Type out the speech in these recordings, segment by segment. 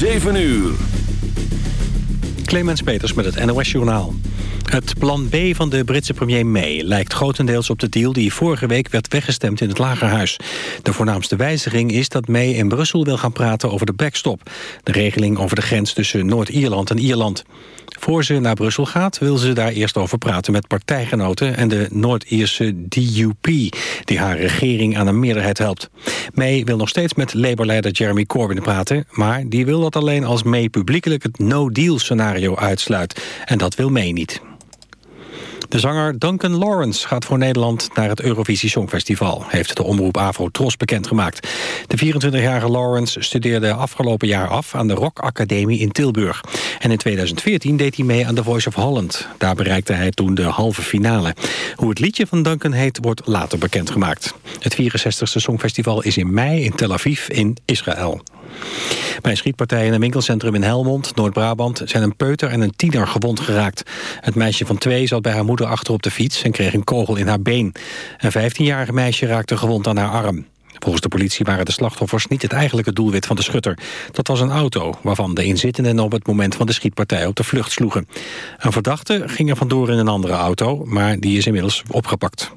7 uur. Clemens Peters met het NOS-journaal. Het plan B van de Britse premier May lijkt grotendeels op de deal... die vorige week werd weggestemd in het Lagerhuis. De voornaamste wijziging is dat May in Brussel wil gaan praten over de backstop. De regeling over de grens tussen Noord-Ierland en Ierland. Voor ze naar Brussel gaat, wil ze daar eerst over praten met partijgenoten... en de Noord-Ierse DUP, die haar regering aan een meerderheid helpt. May wil nog steeds met Labour-leider Jeremy Corbyn praten... maar die wil dat alleen als May publiekelijk het no-deal-scenario uitsluit. En dat wil May niet. De zanger Duncan Lawrence gaat voor Nederland naar het Eurovisie Songfestival, heeft de omroep Avro Tros bekendgemaakt. De 24-jarige Lawrence studeerde afgelopen jaar af aan de Rock Academie in Tilburg. En in 2014 deed hij mee aan The Voice of Holland. Daar bereikte hij toen de halve finale. Hoe het liedje van Duncan heet, wordt later bekendgemaakt. Het 64e Songfestival is in mei in Tel Aviv in Israël. Bij een schietpartij in een winkelcentrum in Helmond, Noord-Brabant... zijn een peuter en een tiener gewond geraakt. Het meisje van twee zat bij haar moeder achter op de fiets... en kreeg een kogel in haar been. Een 15-jarige meisje raakte gewond aan haar arm. Volgens de politie waren de slachtoffers niet het eigenlijke doelwit van de schutter. Dat was een auto, waarvan de inzittenden op het moment van de schietpartij op de vlucht sloegen. Een verdachte ging er vandoor in een andere auto, maar die is inmiddels opgepakt.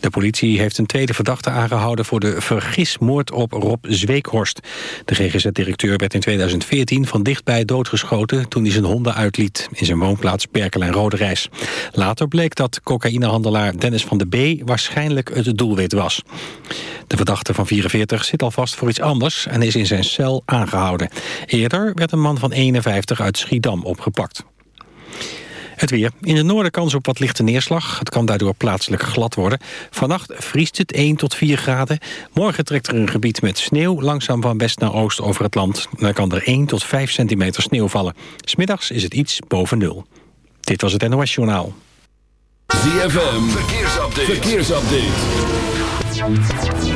De politie heeft een tweede verdachte aangehouden voor de vergismoord op Rob Zweekhorst. De GGZ-directeur werd in 2014 van dichtbij doodgeschoten toen hij zijn honden uitliet in zijn woonplaats Berkel Roderijs. Later bleek dat cocaïnehandelaar Dennis van de B waarschijnlijk het doelwit was. De verdachte van 44 zit alvast voor iets anders en is in zijn cel aangehouden. Eerder werd een man van 51 uit Schiedam opgepakt. Het weer. In het noorden kans op wat lichte neerslag. Het kan daardoor plaatselijk glad worden. Vannacht vriest het 1 tot 4 graden. Morgen trekt er een gebied met sneeuw langzaam van west naar oost over het land. Dan kan er 1 tot 5 centimeter sneeuw vallen. Smiddags is het iets boven nul. Dit was het NOS Journaal. ZFM. Verkeersupdate. Verkeersupdate.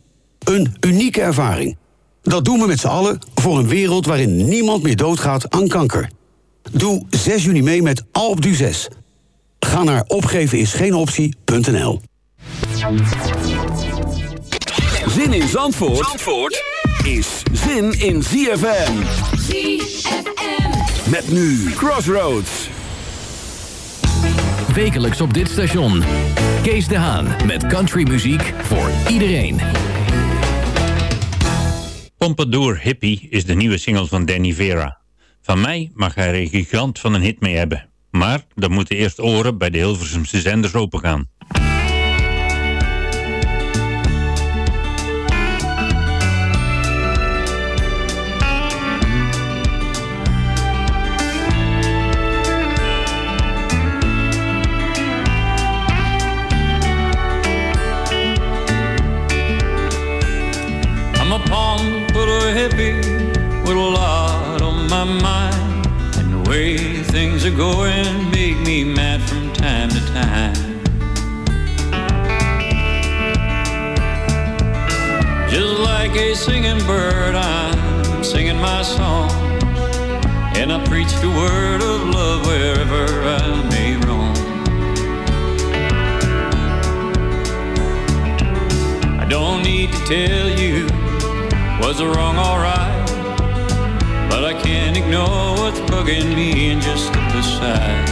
Een unieke ervaring. Dat doen we met z'n allen voor een wereld waarin niemand meer doodgaat aan kanker. Doe 6 juni mee met Alpe d'Huez. Ga naar opgevenisgeenoptie.nl Zin in Zandvoort, Zandvoort is zin in ZFM. ZFM. Met nu Crossroads. Wekelijks op dit station. Kees de Haan met countrymuziek voor iedereen. Pompadour Hippie is de nieuwe single van Danny Vera. Van mij mag hij er een gigant van een hit mee hebben. Maar dan moeten eerst oren bij de Hilversumse zenders opengaan. Things are going make me mad from time to time. Just like a singing bird, I'm singing my song. And I preach the word of love wherever I may roam. I don't need to tell you was it wrong or but I can't ignore what's bugging me and just step aside.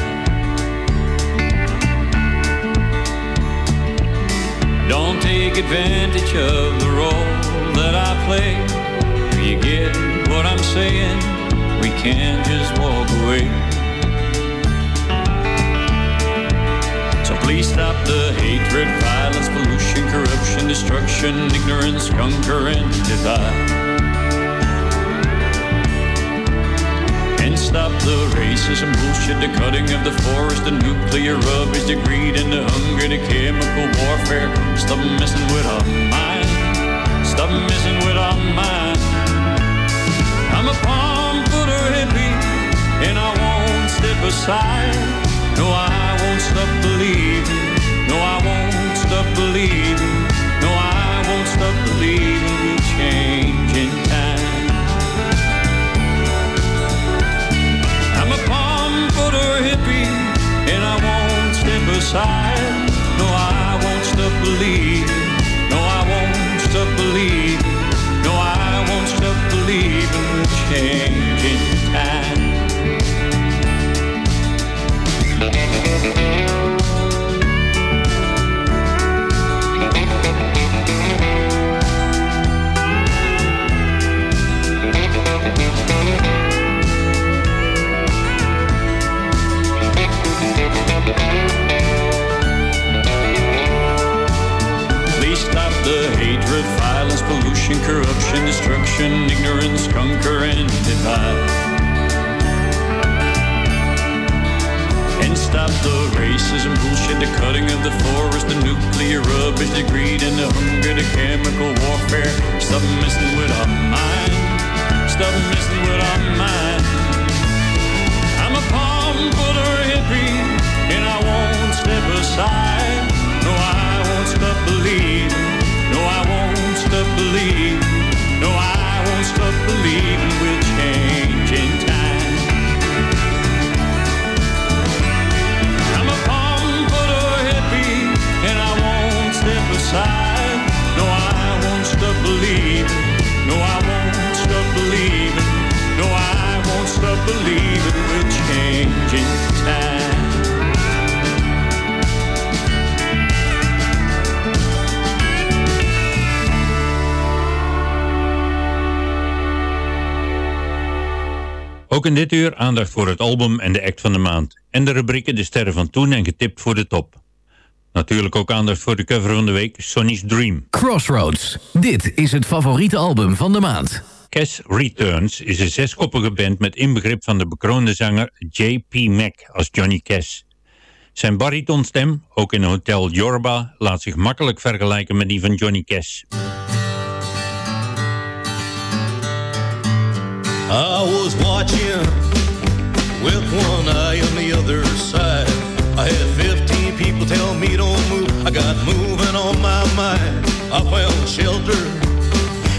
Don't take advantage of the role that I play. You get what I'm saying? We can't just walk away. So please stop the hatred, violence, pollution, corruption, destruction, ignorance, conquer and divide. Stop the racism, bullshit, the cutting of the forest, the nuclear rubbish, the greed and the hunger, the chemical warfare. Stop messing with our mind. Stop messing with our mind. I'm a palm footer hippie, and I won't step aside. No, I won't stop believing. No, I won't stop believing. No, I won't stop believing we'll change aside. No, I won't stop believing. No, I won't stop believing. No, I won't stop believing change time. The hatred, violence, pollution, corruption, destruction, ignorance, conquer and divide. And stop the racism, bullshit, the cutting of the forest, the nuclear rubbish, the greed and the hunger, the chemical warfare. Stop messing with our mind. Stop messing with our mind. I'm a palm hippie, and I won't step aside. Believing. No, I won't stop believing we'll change in time. I'm a palm footer hippie, and I won't step aside. No, I won't stop believing. No, I won't stop believing. No, I won't stop believing we'll change in time. Ook in dit uur aandacht voor het album en de act van de maand. En de rubrieken De Sterren van Toen en Getipt voor de Top. Natuurlijk ook aandacht voor de cover van de week, Sonny's Dream. Crossroads. Dit is het favoriete album van de maand. Cass Returns is een zeskoppige band met inbegrip van de bekroonde zanger J.P. Mac als Johnny Cash. Zijn baritonstem, ook in Hotel Yorba, laat zich makkelijk vergelijken met die van Johnny Cash. I was watching with one eye on the other side. I had 15 people tell me don't move. I got moving on my mind. I found shelter.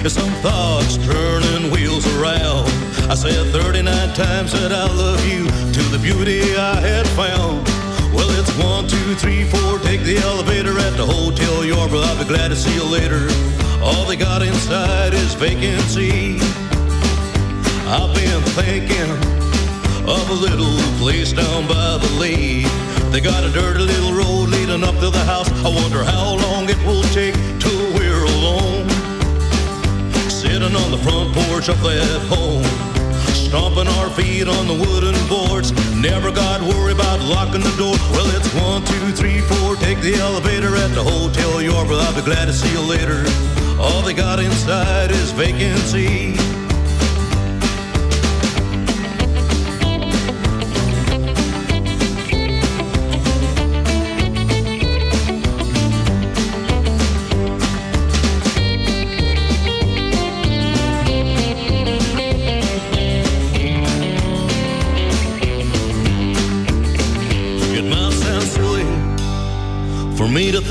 And some thoughts turning wheels around. I said 39 times that I love you to the beauty I had found. Well, it's one, two, three, four. Take the elevator at the Hotel Yorba. I'll be glad to see you later. All they got inside is vacancy. I've been thinking of a little place down by the lake. They got a dirty little road leading up to the house. I wonder how long it will take till we're alone. Sitting on the front porch of that home. Stomping our feet on the wooden boards. Never got worried about locking the door. Well, it's one, two, three, four. Take the elevator at the Hotel Yorba. I'll be glad to see you later. All they got inside is vacancy.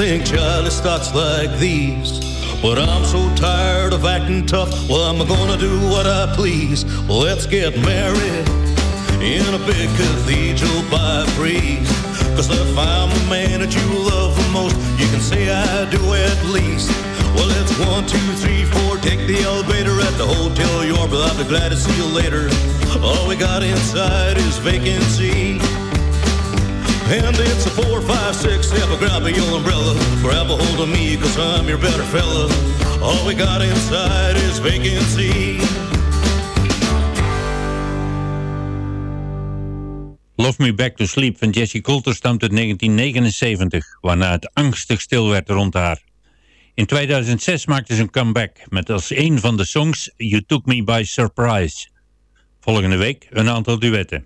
Think childish thoughts like these. But I'm so tired of acting tough. Well, I'm gonna do what I please. Let's get married in a big cathedral by a breeze. Cause if I'm the man that you love the most, you can say I do at least. Well, it's one, two, three, four. Take the elevator at the Hotel Yorba. I'll be glad to see you later. All we got inside is vacancy. And it's a four, five, six, seven. Grab a your umbrella. Grab a hold of me, cause I'm your better fella. All we got inside is vacancy. Love Me Back to Sleep van Jessie Coulter stamt uit 1979, waarna het angstig stil werd rond haar. In 2006 maakte ze een comeback met als een van de songs You Took Me By Surprise. Volgende week een aantal duetten.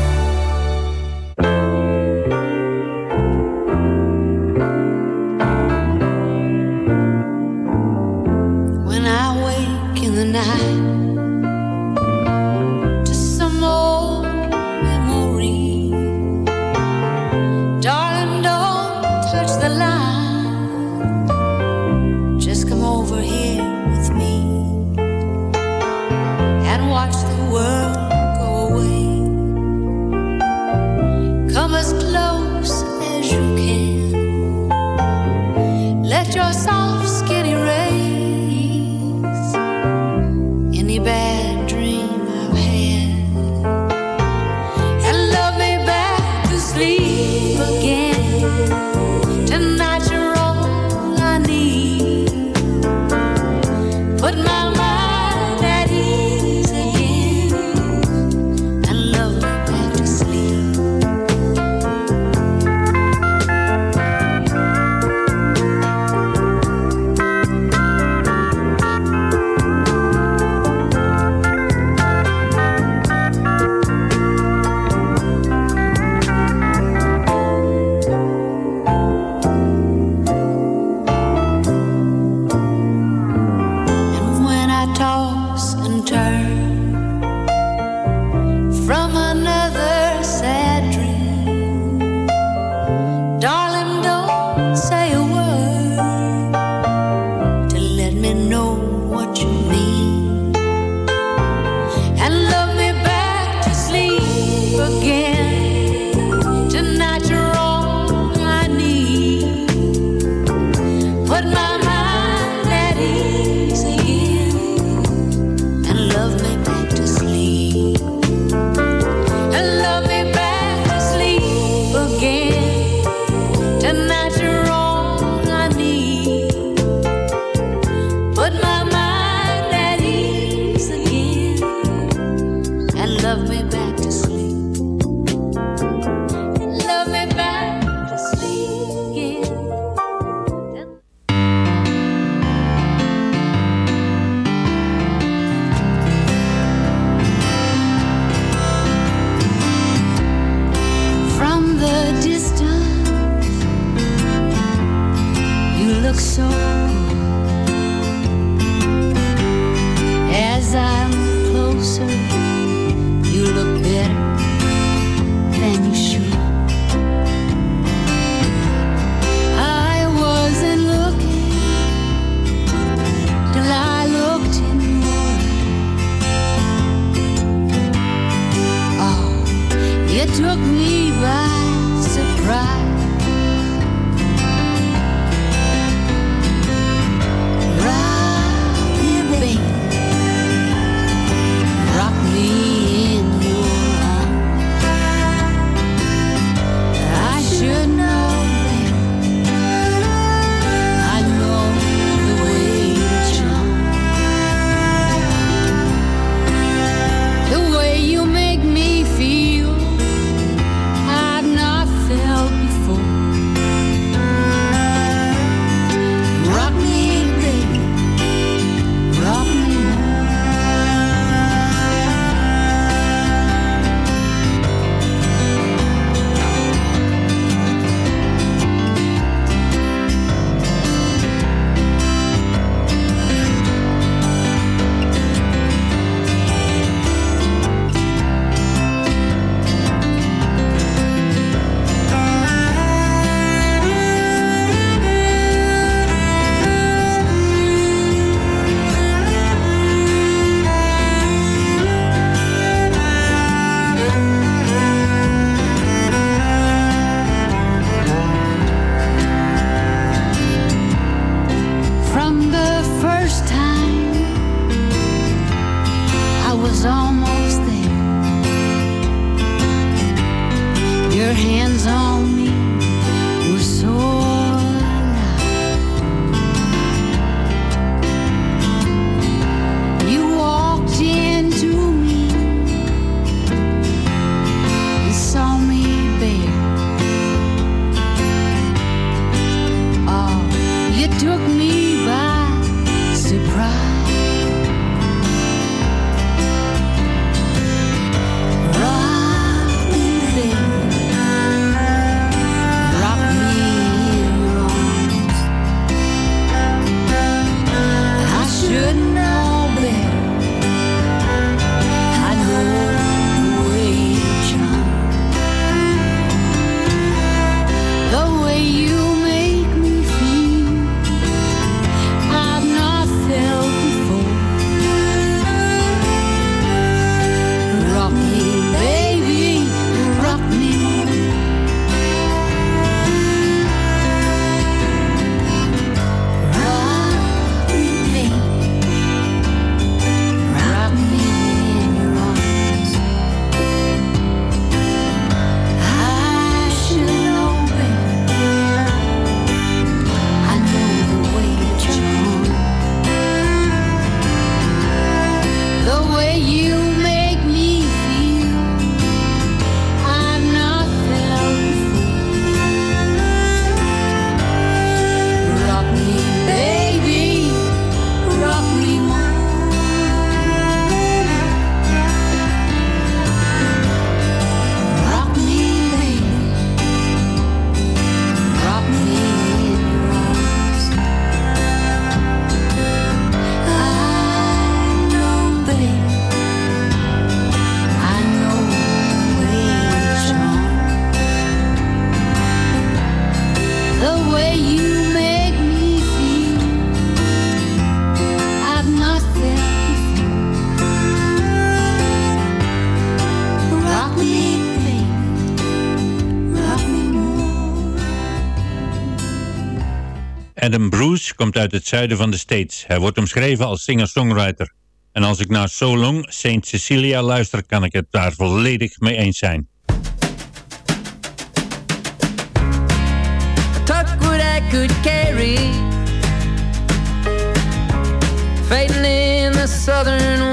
zuiden van de States. Hij wordt omschreven als singer-songwriter. En als ik naar So Long, Saint Cecilia luister, kan ik het daar volledig mee eens zijn. Fading in the southern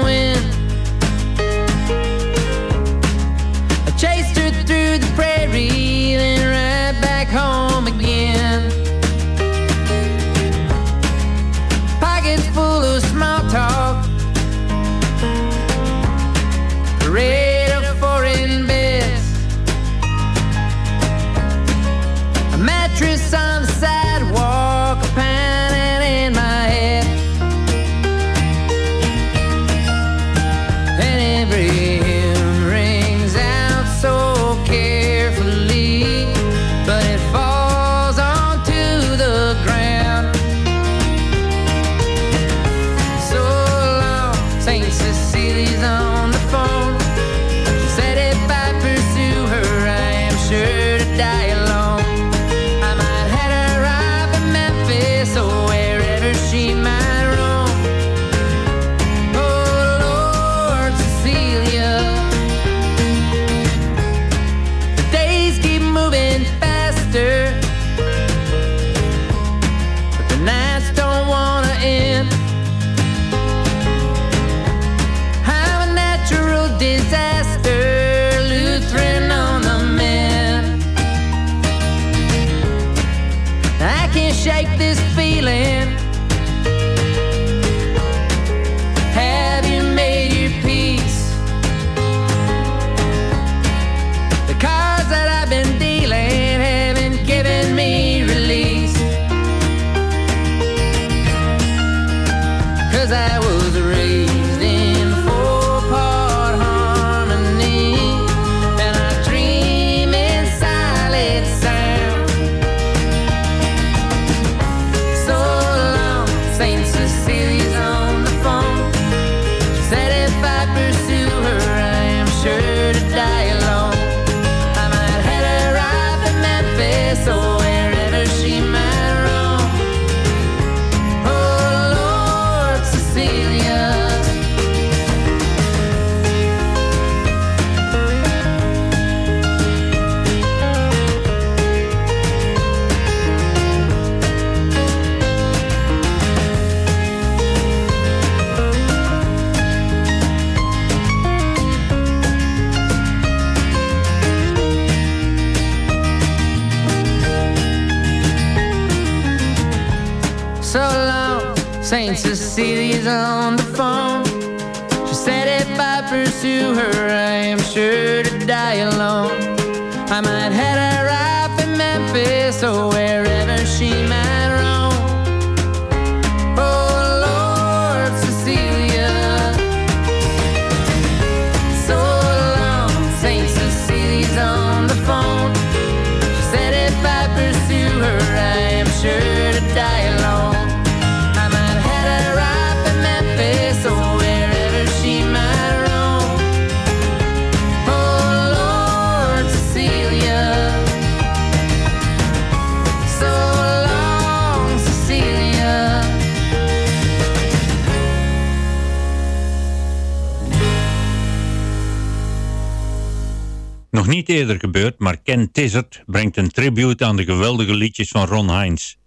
eerder gebeurd, maar Ken Tizzard brengt een tribute aan de geweldige liedjes van Ron Hines.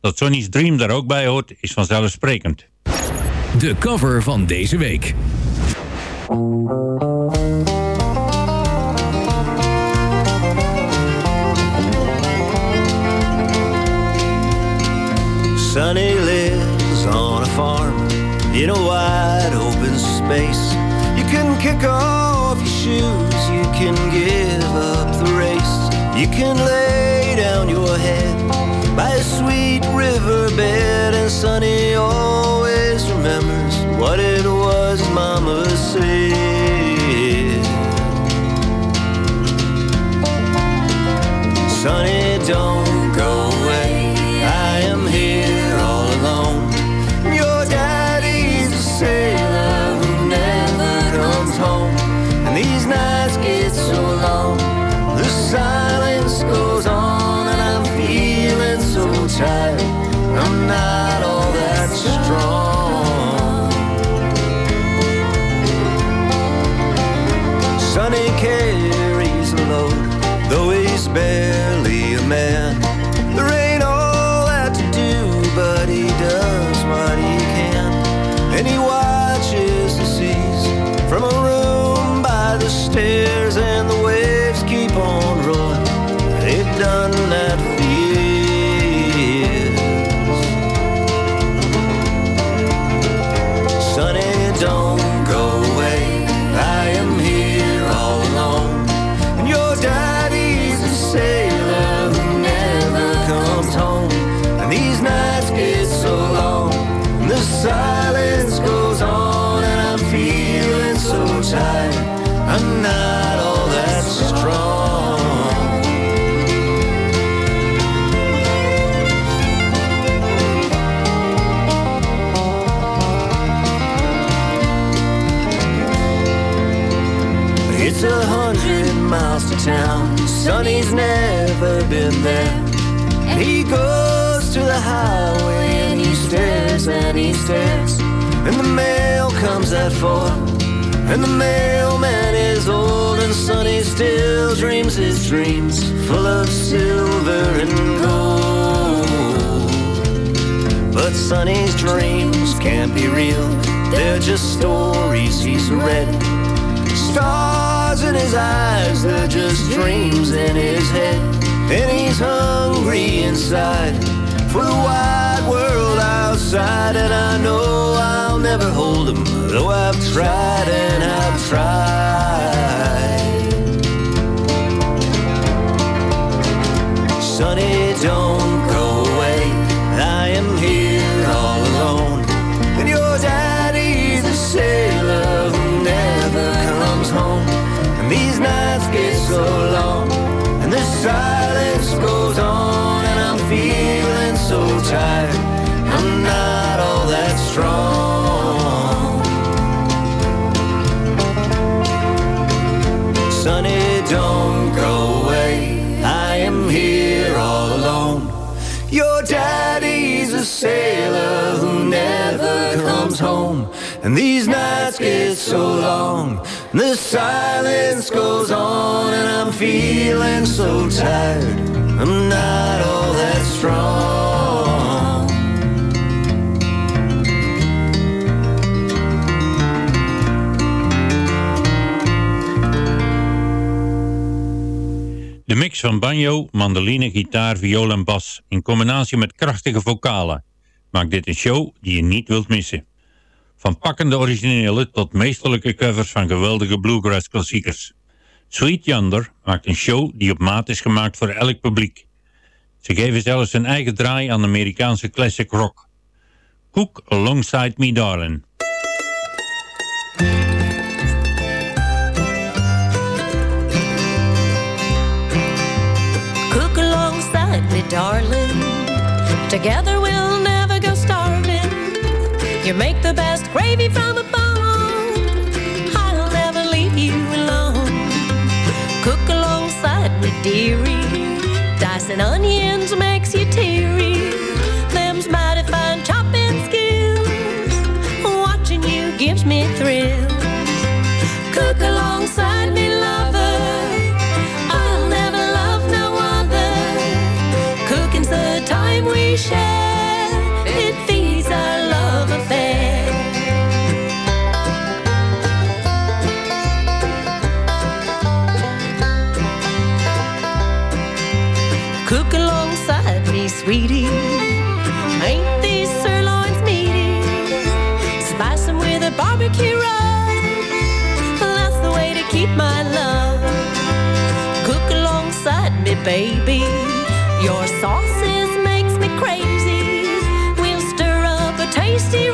Dat Sonny's Dream daar ook bij hoort, is vanzelfsprekend. De cover van deze week. Sonny lives on a farm in a wide open space. You can kick off your shoes, you can race. You can lay down your head by a sweet riverbed, and Sonny always remembers what it was Mama said. Sonny, don't It's a hundred miles to town. Sonny's never been there. And he goes to the highway and he stares and he stares. And the mail comes at four. And the mailman is old and Sonny still dreams his dreams full of silver and gold. But Sonny's dreams can't be real. They're just stories he's read. Stars in his eyes, they're just dreams in his head. And he's hungry inside for the wide world outside. And I know I'll never hold him, though I've tried and I've tried. Sonny, sailor who never comes home. And these nights get so long. And the silence goes on. And I'm feeling so tired. I'm not all that strong. Van banjo, mandoline, gitaar, viool en bas in combinatie met krachtige vocalen maakt dit een show die je niet wilt missen. Van pakkende originele tot meesterlijke covers van geweldige bluegrass klassiekers. Sweet Yonder maakt een show die op maat is gemaakt voor elk publiek. Ze geven zelfs een eigen draai aan Amerikaanse classic rock. Cook Alongside Me Darling. Darling. Together we'll never go starving. You make the best gravy from a bone. Baby. Your sauces makes me crazy. We'll stir up a tasty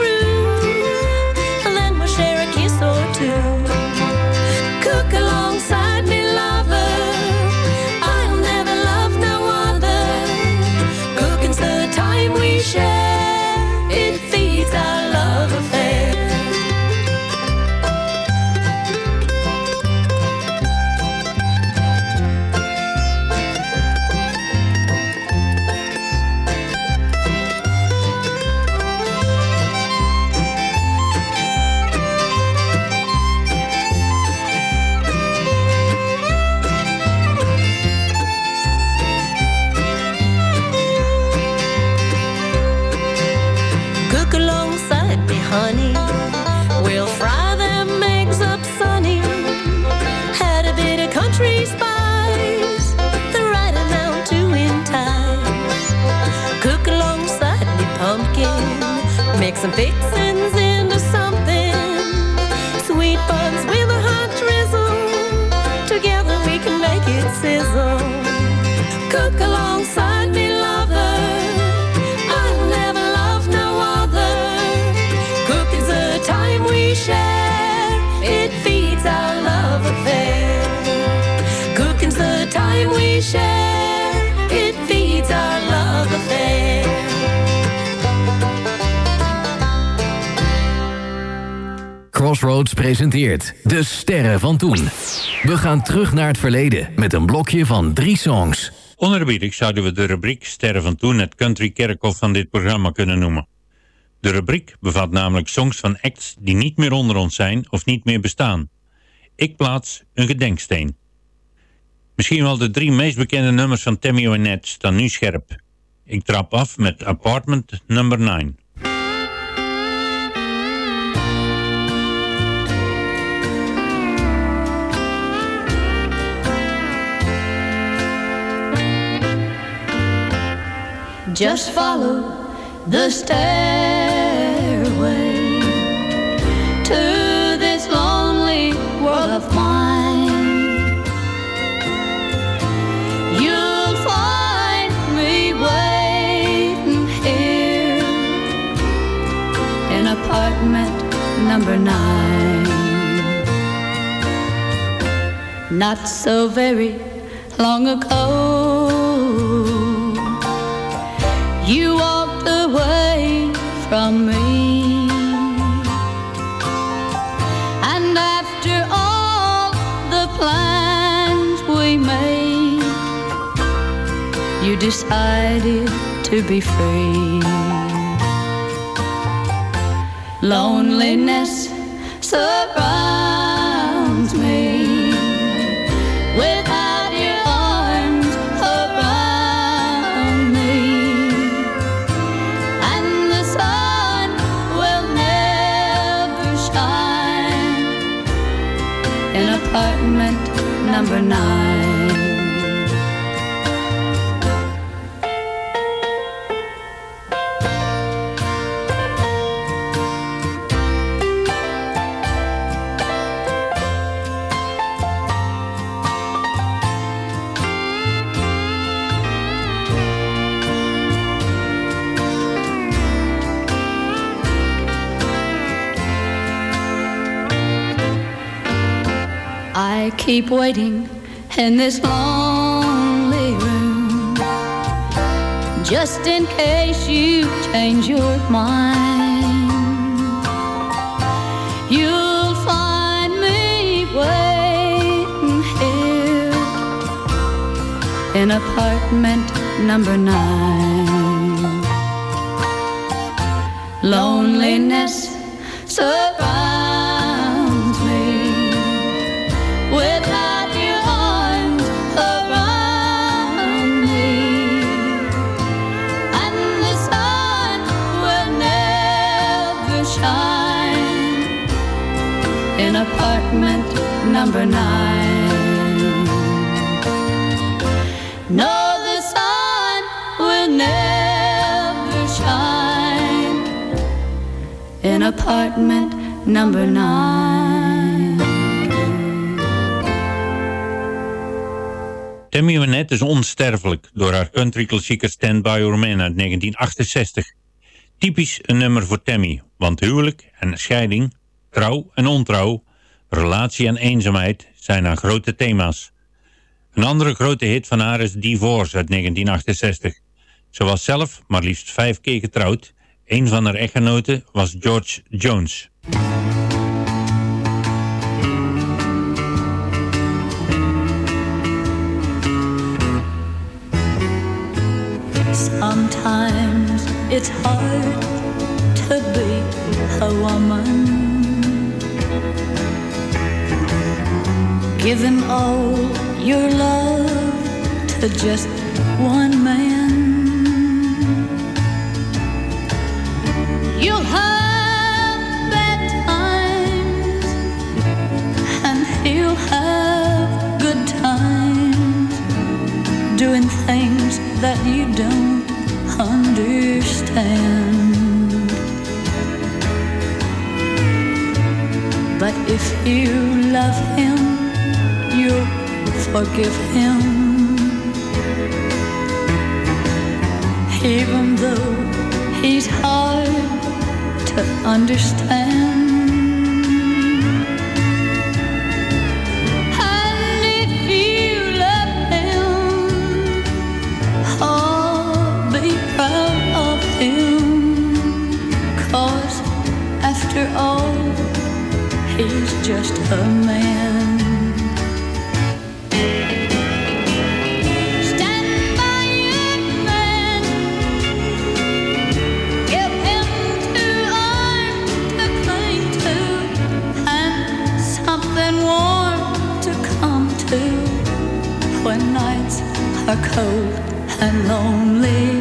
gaan terug naar het verleden met een blokje van drie songs. Onerbiedig zouden we de rubriek Sterren van Toen het country kerkhof van dit programma kunnen noemen. De rubriek bevat namelijk songs van acts die niet meer onder ons zijn of niet meer bestaan. Ik plaats een gedenksteen. Misschien wel de drie meest bekende nummers van Tammy Wynette staan nu scherp. Ik trap af met Apartment Number 9. Just follow the stairway to this lonely world of mine. You'll find me waiting here in apartment number nine. Not so very long ago. From me. And after all the plans we made, you decided to be free. Loneliness surrounds number nine. Keep waiting in this lonely room just in case you change your mind. You'll find me waiting here in apartment number nine. Loneliness surrounds apartment number nine. No, the sun will never shine in apartment number nine. Tammy Wynette is onsterfelijk door haar country-klassieker Stand By Your Man uit 1968. Typisch een nummer voor Tammy, want huwelijk en scheiding, trouw en ontrouw, relatie en eenzaamheid zijn haar grote thema's. Een andere grote hit van haar is Divorce uit 1968. Ze was zelf maar liefst vijf keer getrouwd. Een van haar echtgenoten was George Jones. Sometimes it's hard to be a woman. Giving all your love to just one man. You'll have bad times, and he'll have good times doing things that you don't understand. But if you love him, you forgive him? Even though he's hard to understand. After all, he's just a man. Are cold and lonely.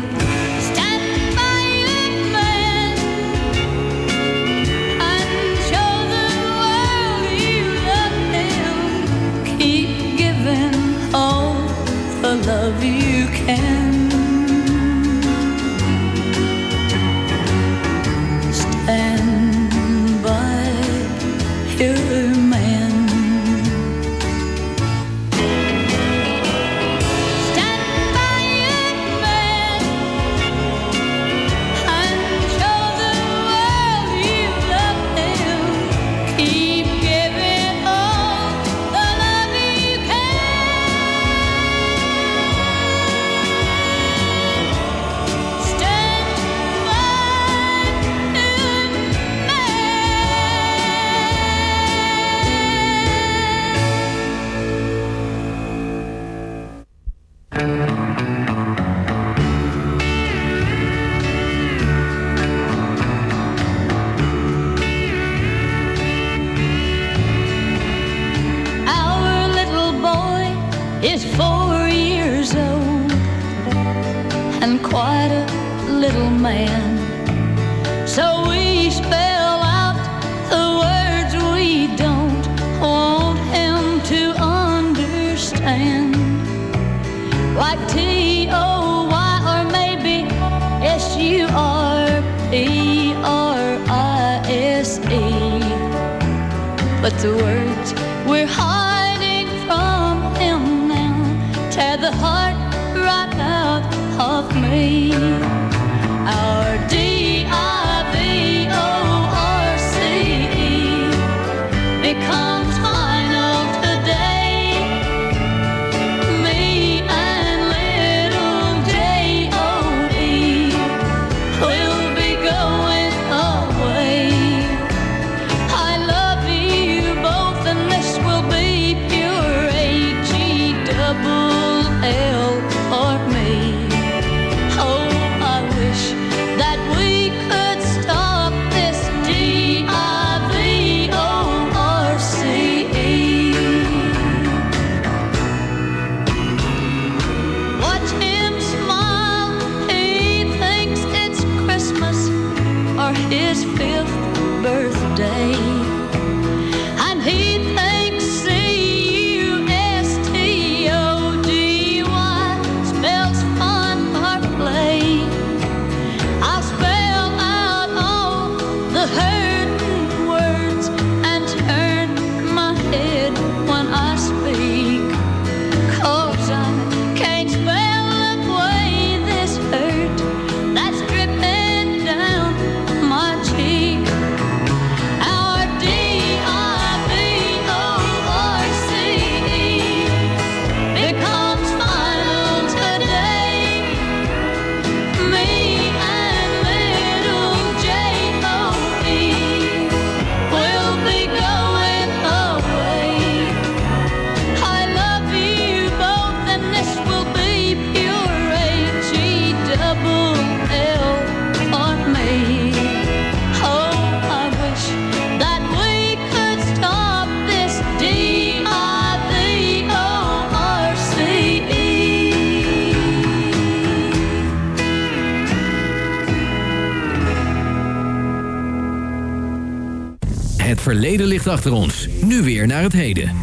Achter ons. Nu weer naar het heden.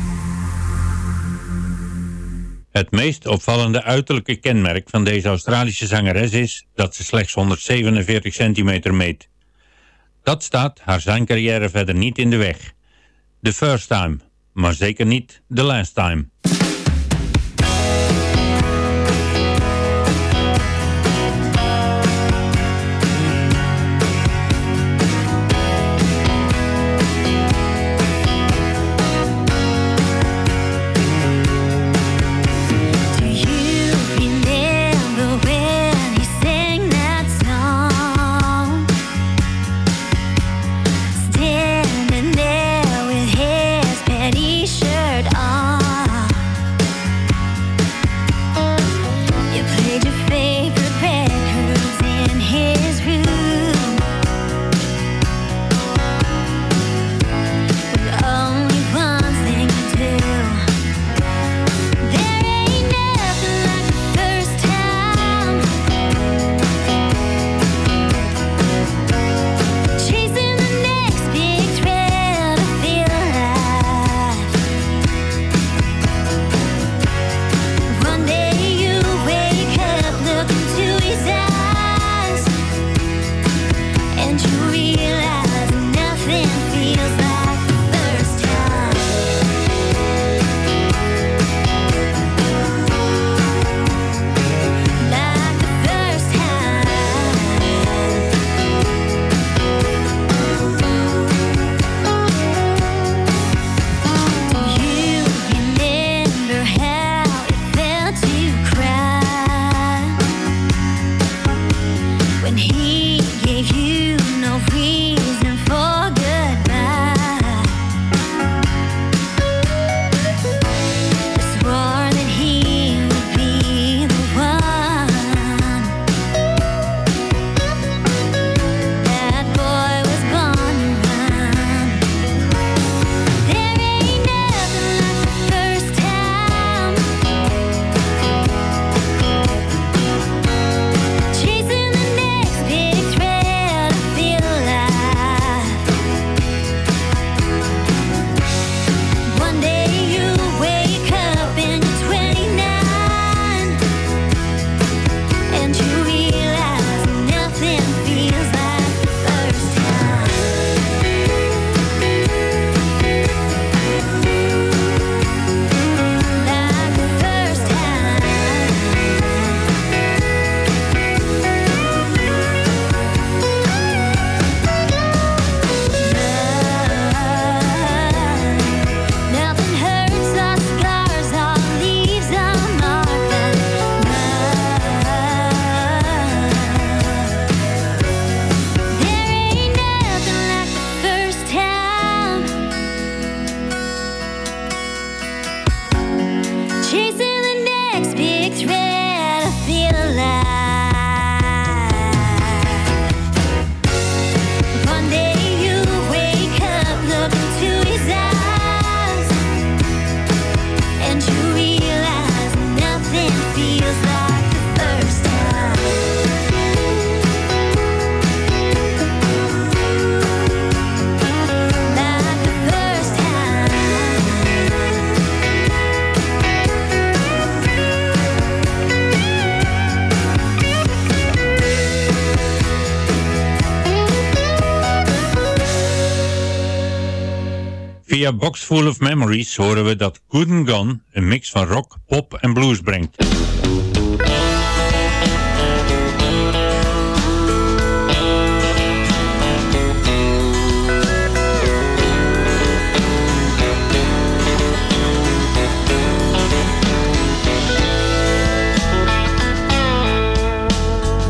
Het meest opvallende uiterlijke kenmerk van deze Australische zangeres is dat ze slechts 147 centimeter meet. Dat staat haar zangcarrière verder niet in de weg. The first time, maar zeker niet the last time. Via Box Full of Memories horen we dat Good and Gone een mix van rock, pop en blues brengt.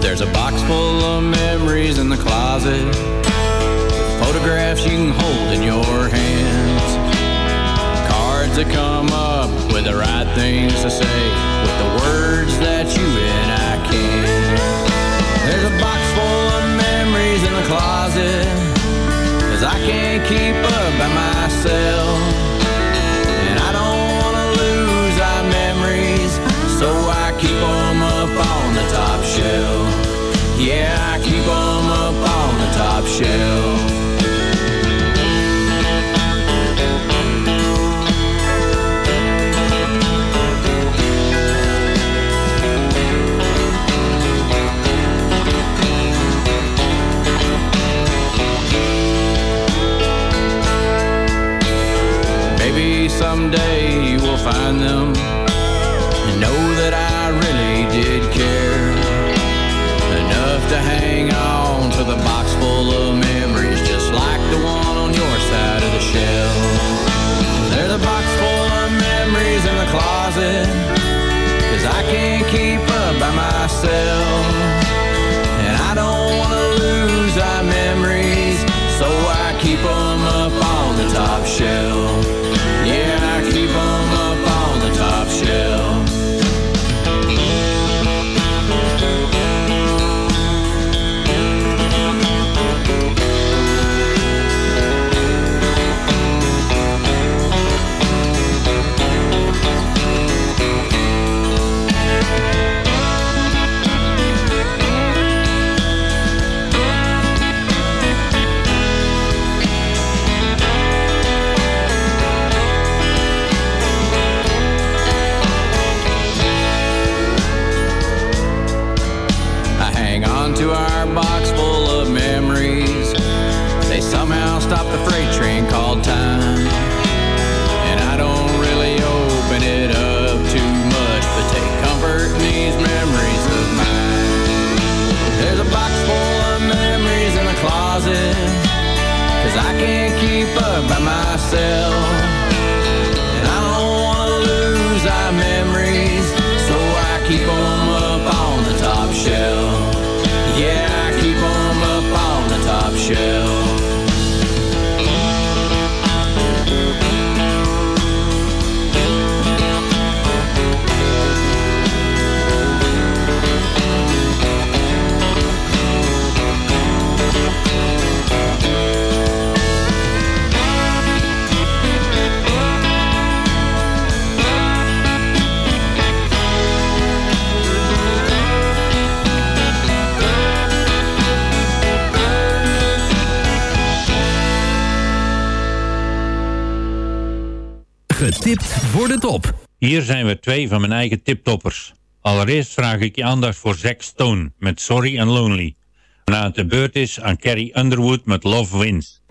There's a box full of memories in the closet. Photographs you can hold in your hands. Cards that come up with the right things to say. With the words that you and I can. There's a box full of memories in the closet. Cause I can't keep up by myself. Find them box full Getipt voor de top. Hier zijn we twee van mijn eigen tiptoppers. Allereerst vraag ik je aandacht voor Zack Stone met Sorry and Lonely. Na het de beurt is aan Carrie Underwood met Love Wins.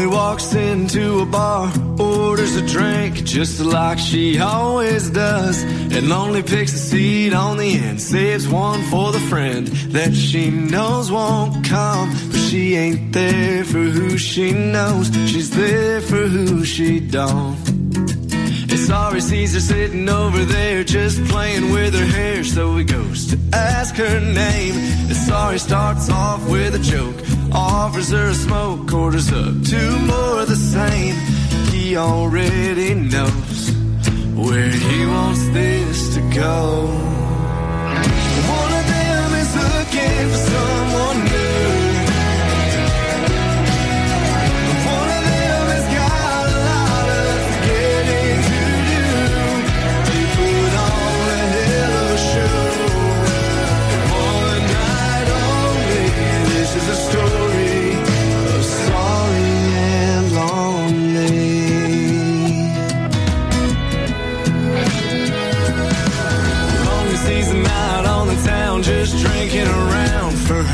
Lonely walks into a bar, orders a drink just like she always does. And Lonely picks a seat on the end, saves one for the friend that she knows won't come. But she ain't there for who she knows, she's there for who she don't. And sorry sees her sitting over there just playing with her hair, so he goes to ask her name. And sorry starts off with a joke, offers her a smoke, orders up two more the same. He already knows where he wants this to go.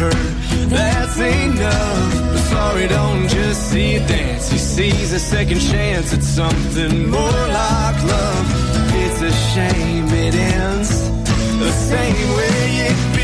Her. That's enough. But sorry, don't just see a dance. He sees a second chance at something more like love. It's a shame it ends the same way it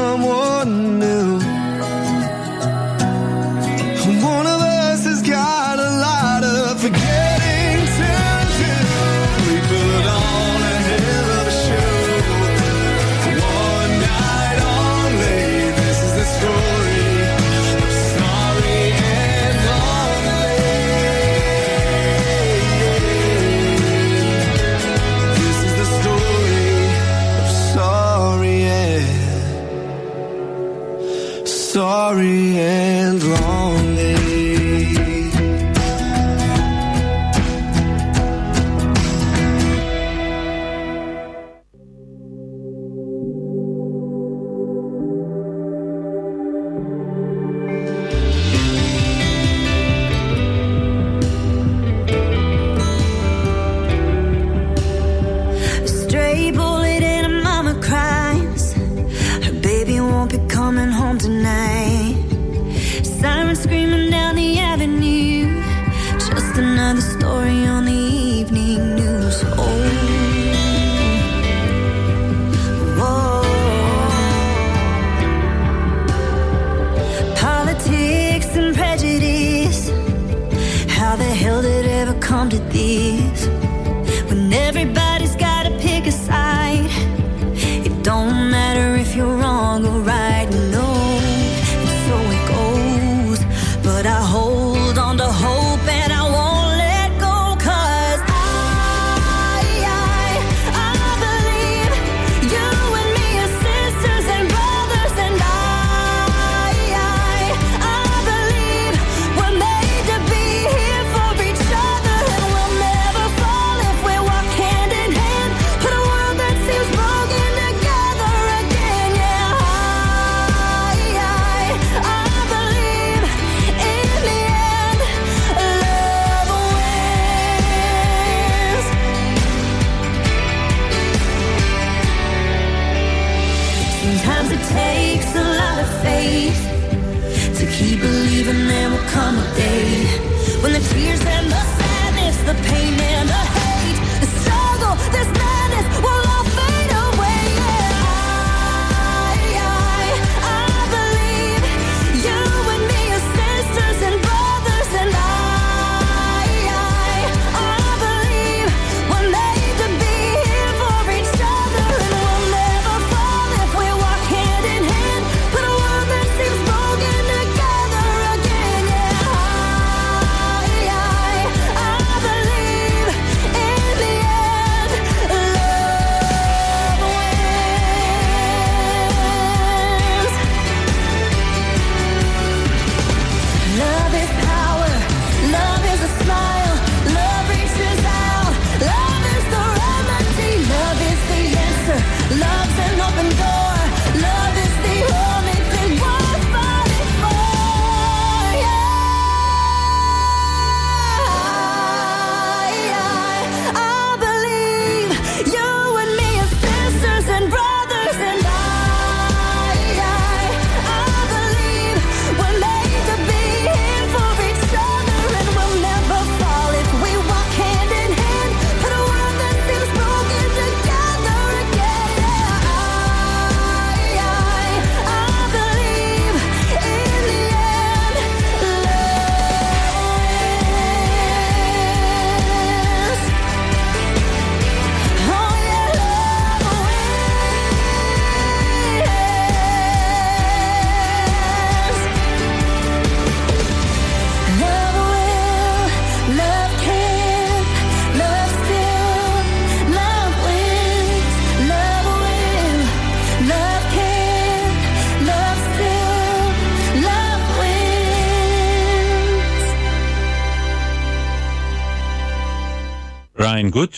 someone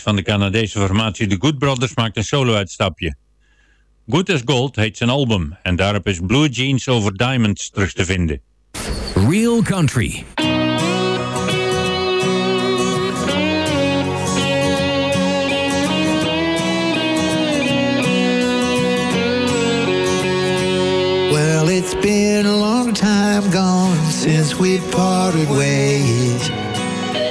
van de Canadese formatie The Good Brothers maakt een solo-uitstapje. Good as Gold heet zijn album en daarop is Blue Jeans Over Diamonds terug te vinden. Real Country Well, it's been a long time gone since we parted ways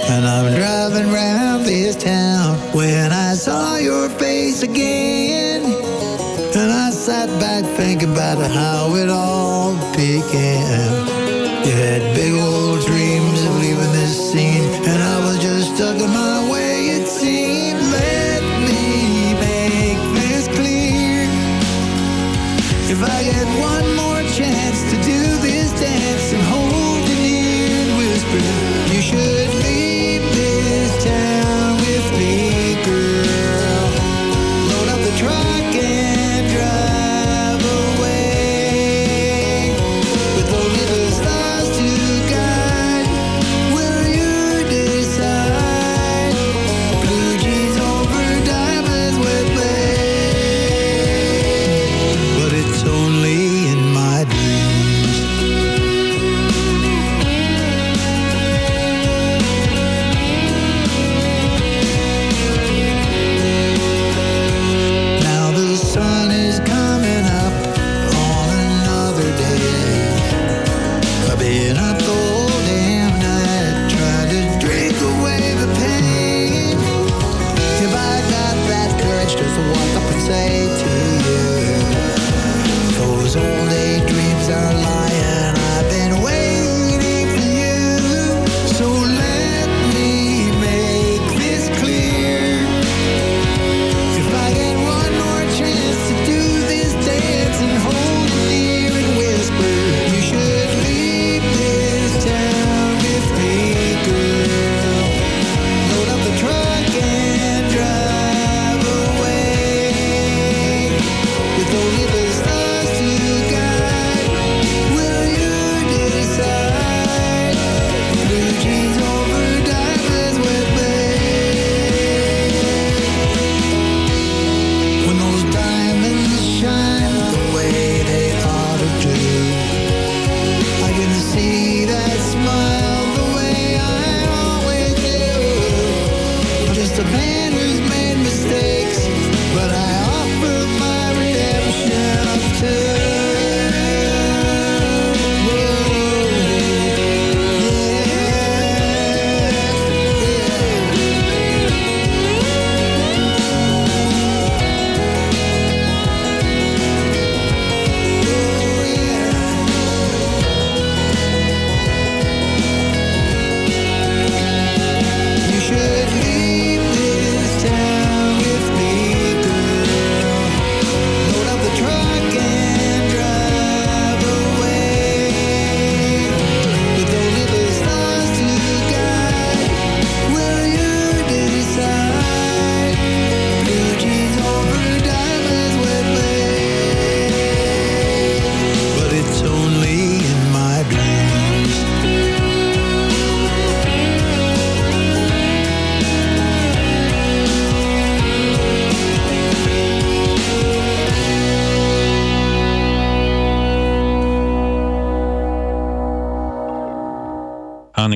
And I'm driving around this town when I saw your face again. And I sat back thinking about how it all began.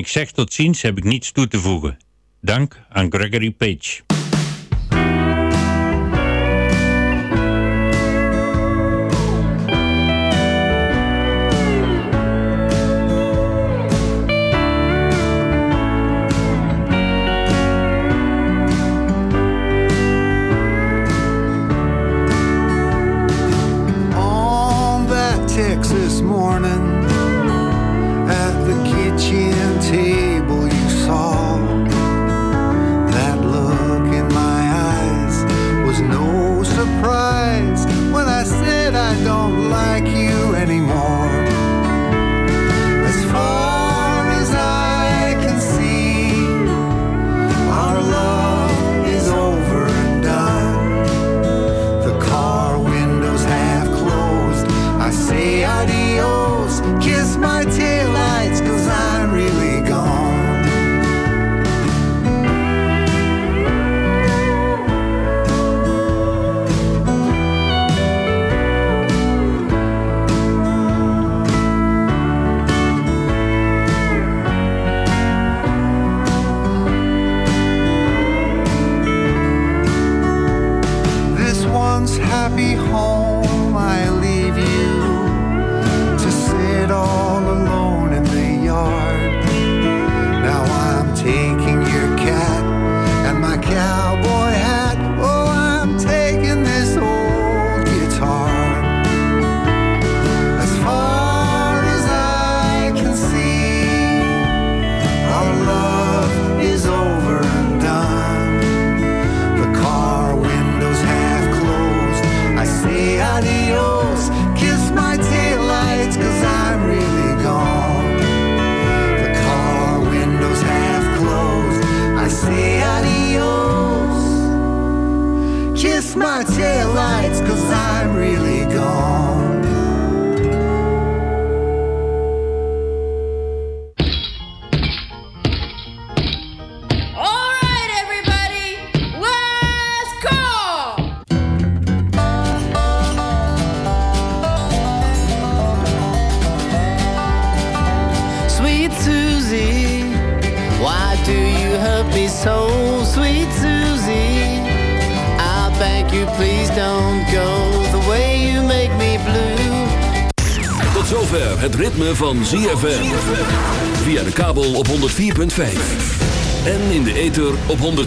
ik zeg tot ziens heb ik niets toe te voegen. Dank aan Gregory Page.